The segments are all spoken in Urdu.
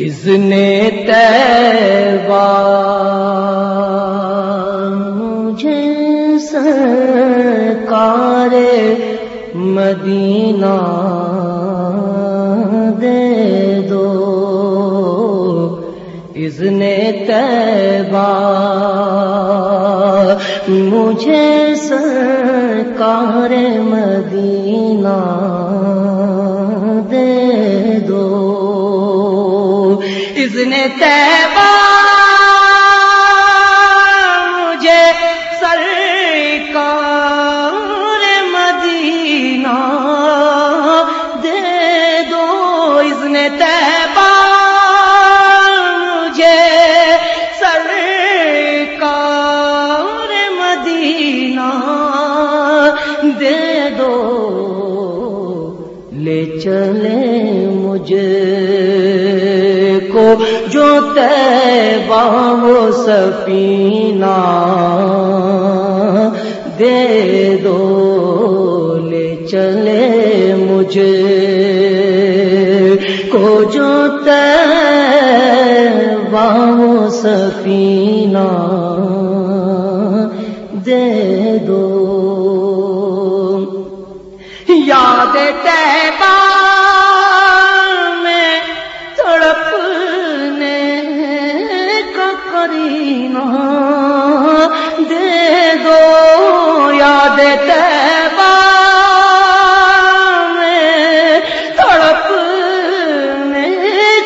اذن تیبا مجھے سرکار مدینہ دے دو۔ اذن تیبا مجھے سرکار مدینہ اذن تیبہ، مجھے سرکار مدینہ دے دو۔ اذن تیبہ، مجھے سرکار مدینہ دے دو۔ لے چلے مجھے کو جو تیبہ وہ سفینہ دے دو لے چلے مجھے کو جو تیبہ وہ سفینہ دے دو۔ یاد نارینو دے دو یاد تیبا میں، تڑپ میں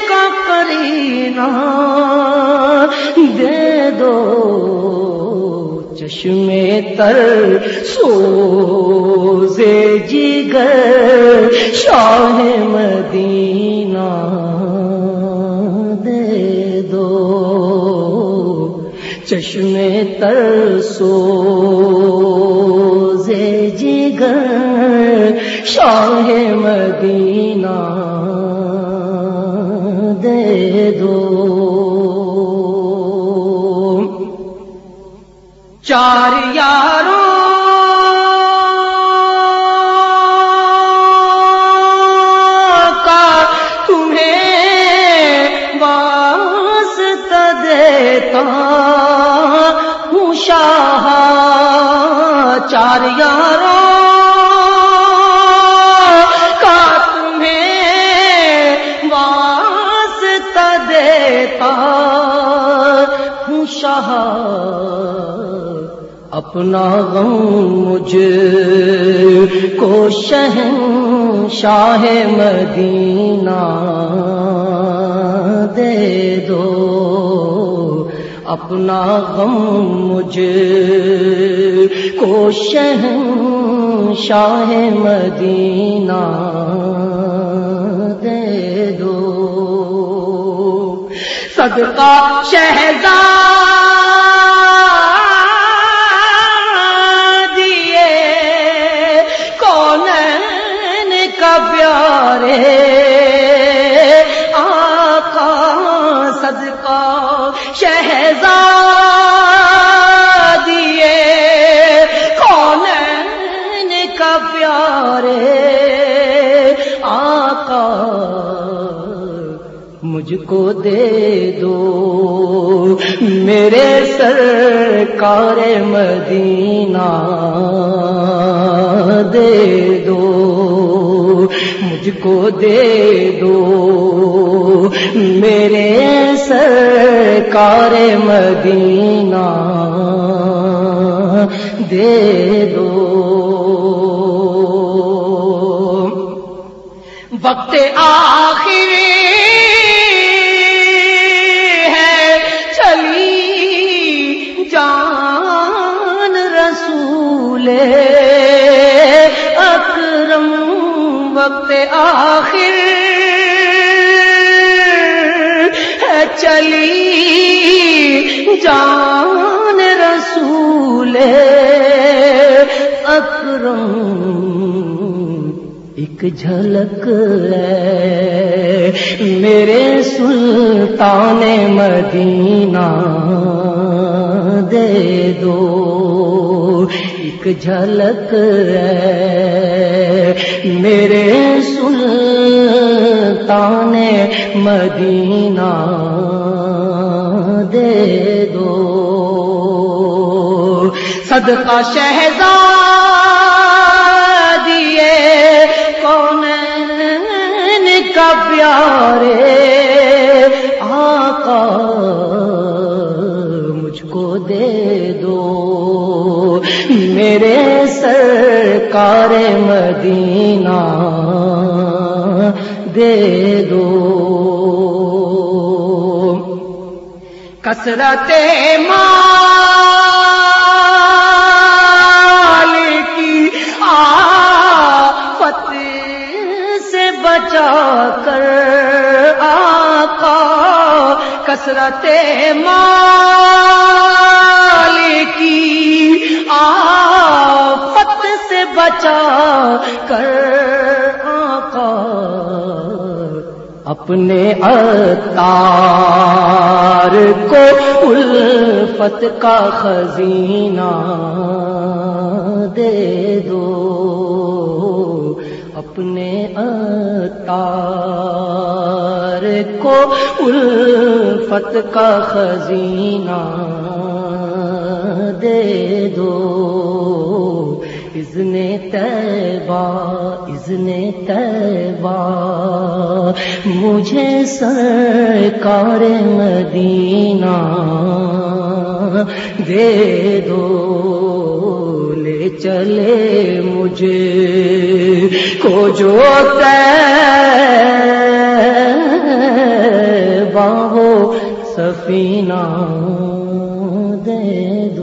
کا کرینا دے دو چشمے تر سوزے جگر شاہ مدینہ چشم تر سو جگر شاہ مدینہ دے دو۔ چار یاروں کا تمہیں واسطہ دیتا۔ چار یاروں کا تمہیں واسطہ دیتا، ہوں شاہ، اپنا غم مجھ کو شہن شاہ مدینہ دے دو۔ اپنا غم مجھ کو شہن شاہ مدینہ دے دو۔ صدقہ شہزاد مجھ کو دے دو۔ میرے سرکار مدینہ دے دو۔ مجھ کو دے دو۔ میرے سرکار مدینہ دے دو۔ وقت آخر آخر ہے چلی جان رسول اکرم ایک جھلک ہے میرے سلطان مدینہ دے دو ایک جھلک ہے۔ میرے سلطان مدینہ دے دو۔ صدقہ شہزادیے کون کا پیارے؟ سرکار مدینہ دے دو۔ کسرت مال کی آفت سے بچا کر آقا۔ کسرت مال کی آفت بچا کر آقا اپنے اتار کو الفت کا خزینہ دے دو۔ اپنے اتار کو الفت کا خزینہ دے دو۔ اذن تیبہ اذن تیبہ۔ مجھے سرکار مدینہ دے دو، لے چلے مجھے۔ کو جو تیبہ ہو، سفینہ دے دو۔